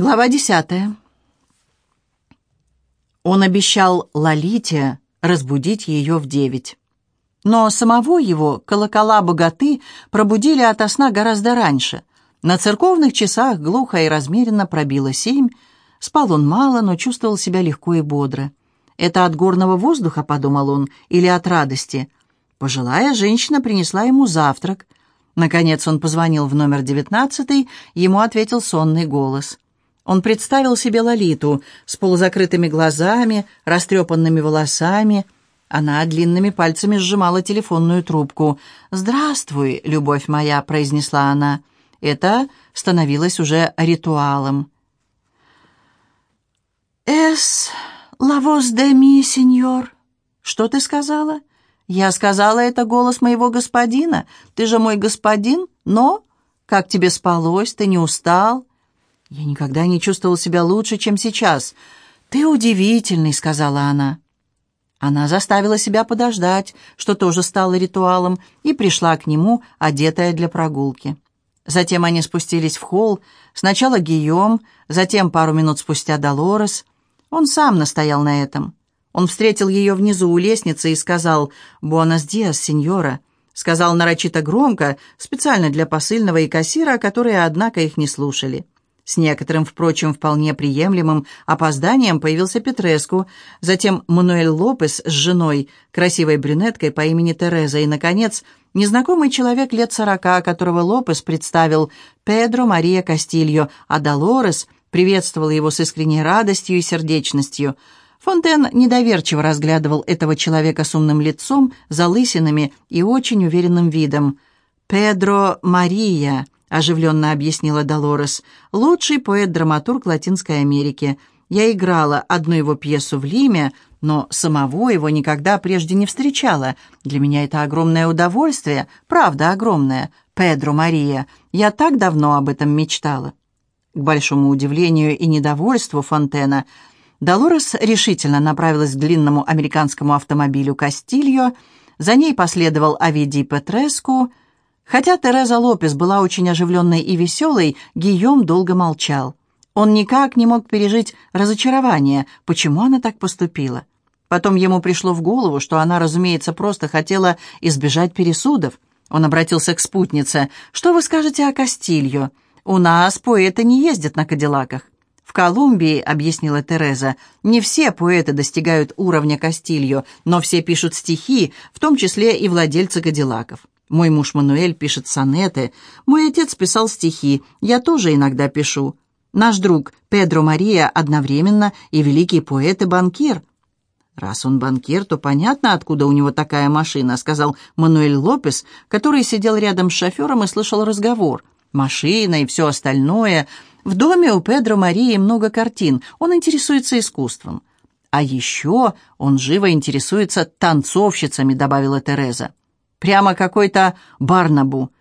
Глава десятая. Он обещал Лолите разбудить ее в девять. Но самого его колокола богаты пробудили ото сна гораздо раньше. На церковных часах глухо и размеренно пробило семь. Спал он мало, но чувствовал себя легко и бодро. «Это от горного воздуха», — подумал он, — «или от радости?» Пожилая женщина принесла ему завтрак. Наконец он позвонил в номер девятнадцатый, ему ответил сонный голос — он представил себе Лолиту с полузакрытыми глазами, растрепанными волосами. Она длинными пальцами сжимала телефонную трубку. «Здравствуй, любовь моя», — произнесла она. Это становилось уже ритуалом. «Эс, лавос де ми, сеньор». «Что ты сказала?» «Я сказала, это голос моего господина. Ты же мой господин, но...» «Как тебе спалось? Ты не устал?» «Я никогда не чувствовал себя лучше, чем сейчас. Ты удивительный», — сказала она. Она заставила себя подождать, что тоже стало ритуалом, и пришла к нему, одетая для прогулки. Затем они спустились в холл, сначала Гийом, затем пару минут спустя Долорес. Он сам настоял на этом. Он встретил ее внизу у лестницы и сказал «Буэнос диас, сеньора», сказал нарочито громко, специально для посыльного и кассира, которые, однако, их не слушали. С некоторым, впрочем, вполне приемлемым опозданием появился Петреску, затем Мануэль Лопес с женой, красивой брюнеткой по имени Тереза, и, наконец, незнакомый человек лет сорока, которого Лопес представил Педро Мария Кастильо, а Долорес приветствовал его с искренней радостью и сердечностью. Фонтен недоверчиво разглядывал этого человека с умным лицом, залысинами и очень уверенным видом. «Педро Мария», оживленно объяснила Долорес. «Лучший поэт-драматург Латинской Америки. Я играла одну его пьесу в Лиме, но самого его никогда прежде не встречала. Для меня это огромное удовольствие, правда огромное. Педро Мария, я так давно об этом мечтала». К большому удивлению и недовольству Фонтена, Долорес решительно направилась к длинному американскому автомобилю «Кастильо», за ней последовал Авидий Петреску – Хотя Тереза Лопес была очень оживленной и веселой, Гийом долго молчал. Он никак не мог пережить разочарование, почему она так поступила. Потом ему пришло в голову, что она, разумеется, просто хотела избежать пересудов. Он обратился к спутнице. «Что вы скажете о Кастильо? У нас поэты не ездят на кадиллаках». «В Колумбии», — объяснила Тереза, — «не все поэты достигают уровня Кастильо, но все пишут стихи, в том числе и владельцы кадиллаков. Мой муж Мануэль пишет сонеты. Мой отец писал стихи. Я тоже иногда пишу. Наш друг Педро Мария одновременно и великий поэт и банкир. «Раз он банкир, то понятно, откуда у него такая машина», сказал Мануэль Лопес, который сидел рядом с шофером и слышал разговор. «Машина и все остальное. В доме у Педро Марии много картин. Он интересуется искусством». «А еще он живо интересуется танцовщицами», добавила Тереза. Прямо какой-то Барнабу»,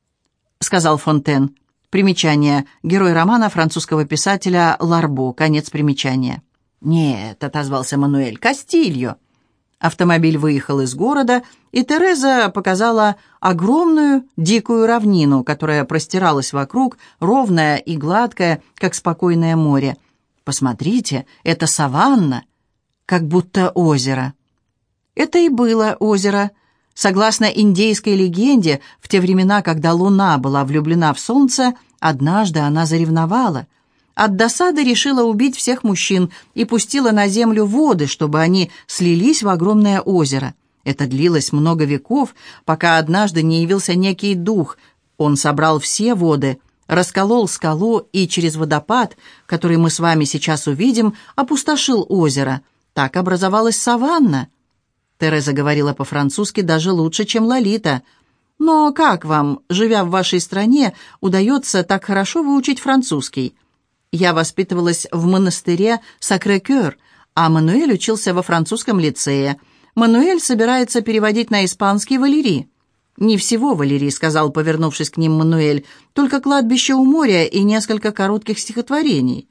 — сказал Фонтен. Примечание. Герой романа французского писателя Ларбо. Конец примечания. «Нет», — отозвался Мануэль, — «Кастильо». Автомобиль выехал из города, и Тереза показала огромную дикую равнину, которая простиралась вокруг, ровная и гладкая, как спокойное море. «Посмотрите, это саванна, как будто озеро». Это и было озеро, Согласно индейской легенде, в те времена, когда луна была влюблена в солнце, однажды она заревновала. От досады решила убить всех мужчин и пустила на землю воды, чтобы они слились в огромное озеро. Это длилось много веков, пока однажды не явился некий дух. Он собрал все воды, расколол скалу и через водопад, который мы с вами сейчас увидим, опустошил озеро. Так образовалась саванна. Тереза говорила по-французски даже лучше, чем Лолита. «Но как вам, живя в вашей стране, удается так хорошо выучить французский?» «Я воспитывалась в монастыре Сакре-Кёр, а Мануэль учился во французском лицее. Мануэль собирается переводить на испанский Валерий». «Не всего, Валерий», — сказал, повернувшись к ним Мануэль, «только кладбище у моря и несколько коротких стихотворений».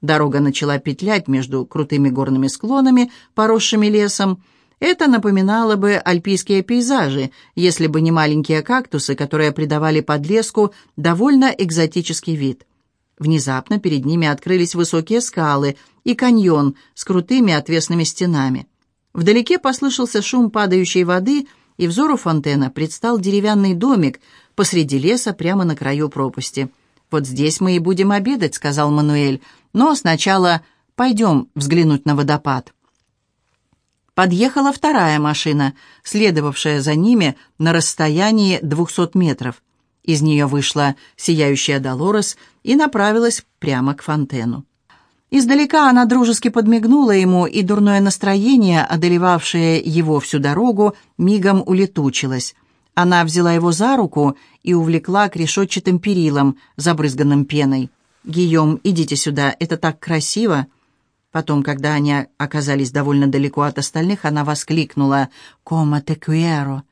Дорога начала петлять между крутыми горными склонами, поросшими лесом, это напоминало бы альпийские пейзажи, если бы не маленькие кактусы, которые придавали подлеску довольно экзотический вид. Внезапно перед ними открылись высокие скалы и каньон с крутыми отвесными стенами. Вдалеке послышался шум падающей воды, и взору фонтена предстал деревянный домик посреди леса прямо на краю пропасти. «Вот здесь мы и будем обедать», — сказал Мануэль, «но сначала пойдем взглянуть на водопад». Подъехала вторая машина, следовавшая за ними на расстоянии двухсот метров. Из нее вышла сияющая Долорес и направилась прямо к фонтену. Издалека она дружески подмигнула ему, и дурное настроение, одолевавшее его всю дорогу, мигом улетучилось. Она взяла его за руку и увлекла к решетчатым перилам, забрызганным пеной. «Гийом, идите сюда, это так красиво!» Потом, когда они оказались довольно далеко от остальных, она воскликнула «Кома те куэро!»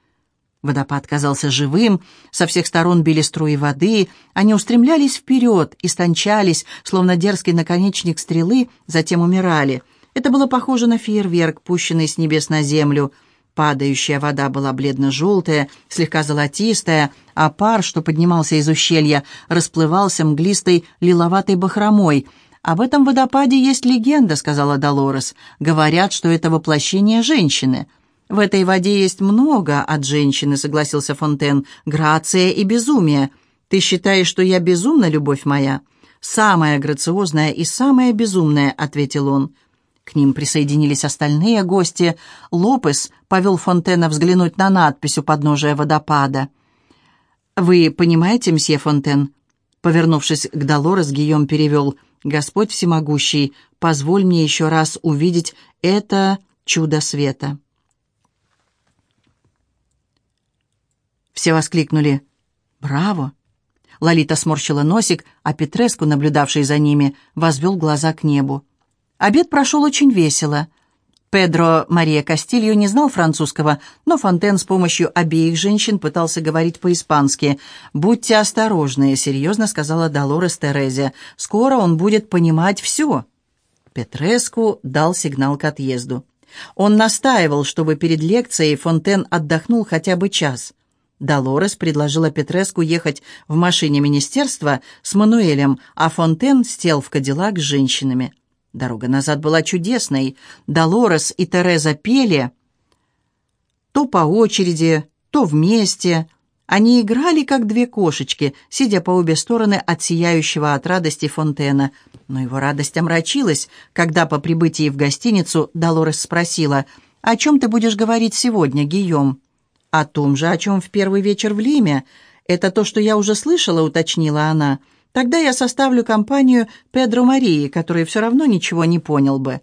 Водопад казался живым, со всех сторон били струи воды, они устремлялись вперед, истончались, словно дерзкий наконечник стрелы, затем умирали. Это было похоже на фейерверк, пущенный с небес на землю. Падающая вода была бледно-желтая, слегка золотистая, а пар, что поднимался из ущелья, расплывался мглистой лиловатой бахромой. «Об этом водопаде есть легенда», — сказала Долорес. «Говорят, что это воплощение женщины». «В этой воде есть много от женщины», — согласился Фонтен. «Грация и безумие. Ты считаешь, что я безумна, любовь моя?» «Самая грациозная и самая безумная», — ответил он. К ним присоединились остальные гости. Лопес повел Фонтена взглянуть на надпись у подножия водопада. «Вы понимаете, мсье Фонтен?» Повернувшись к Долорес, Гийом перевел. «Господь всемогущий, позволь мне еще раз увидеть это чудо света». Все воскликнули «Браво!». Лолита сморщила носик, а Петреску, наблюдавший за ними, возвел глаза к небу. Обед прошел очень весело. Педро Мария Кастильо не знал французского, но Фонтен с помощью обеих женщин пытался говорить по-испански. «Будьте осторожны», — серьезно сказала Долорес Терезе. «Скоро он будет понимать все». Петреску дал сигнал к отъезду. Он настаивал, чтобы перед лекцией Фонтен отдохнул хотя бы час. Долорес предложила Петреску ехать в машине министерства с Мануэлем, а Фонтен сел в Кадиллак с женщинами. Дорога назад была чудесной. Долорес и Тереза пели то по очереди, то вместе. Они играли, как две кошечки, сидя по обе стороны от сияющего от радости Фонтена. Но его радость омрачилась, когда по прибытии в гостиницу Долорес спросила, «О чем ты будешь говорить сегодня, Гийом?» «О том же, о чем в первый вечер в Лиме. Это то, что я уже слышала», — уточнила она. «Тогда я составлю компанию Педро Марии, который все равно ничего не понял бы».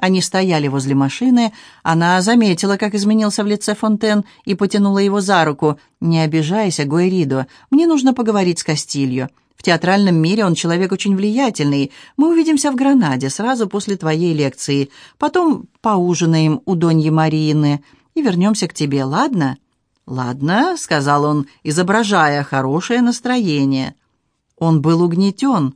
Они стояли возле машины. Она заметила, как изменился в лице Фонтен, и потянула его за руку. «Не обижайся, Гуэридо. Мне нужно поговорить с Кастильо. В театральном мире он человек очень влиятельный. Мы увидимся в Гранаде сразу после твоей лекции. Потом поужинаем у Доньи Марины и вернемся к тебе, ладно?» «Ладно», — сказал он, изображая хорошее настроение. Он был угнетен.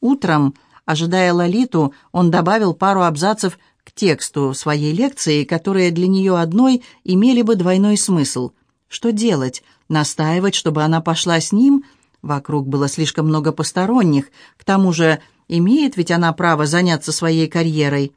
Утром, ожидая Лолиту, он добавил пару абзацев к тексту своей лекции, которые для нее одной имели бы двойной смысл. Что делать? Настаивать, чтобы она пошла с ним? Вокруг было слишком много посторонних. К тому же, имеет ведь она право заняться своей карьерой.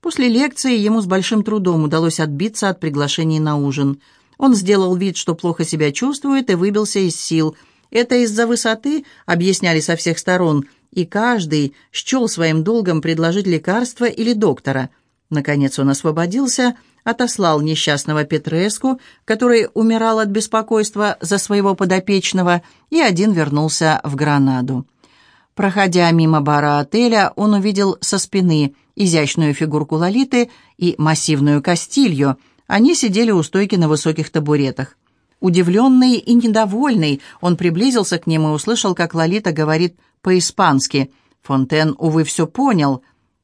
После лекции ему с большим трудом удалось отбиться от приглашений на ужин. Он сделал вид, что плохо себя чувствует, и выбился из сил. Это из-за высоты, объясняли со всех сторон, и каждый счел своим долгом предложить лекарство или доктора. Наконец он освободился, отослал несчастного Петреску, который умирал от беспокойства за своего подопечного, и один вернулся в Гранаду. Проходя мимо бара отеля, он увидел со спины изящную фигурку Лолиты и массивную Кастилью. Они сидели у стойки на высоких табуретах. Удивленный и недовольный, он приблизился к ним и услышал, как Лолита говорит по-испански. Фонтен, увы, все понял.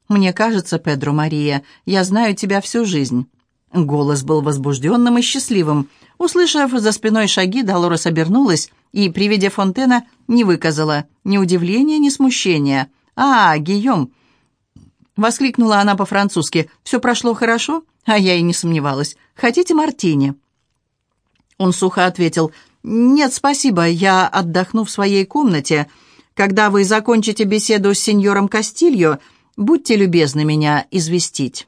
«Мне кажется, Педро Мария, я знаю тебя всю жизнь». Голос был возбужденным и счастливым. Услышав за спиной шаги, Долорес обернулась и при виде Фонтена не выказала ни удивления, ни смущения. «А, Гийом!» — воскликнула она по-французски. «Все прошло хорошо?» А я и не сомневалась. «Хотите мартини?» Он сухо ответил. «Нет, спасибо, я отдохну в своей комнате. Когда вы закончите беседу с сеньором Кастильо, будьте любезны меня известить».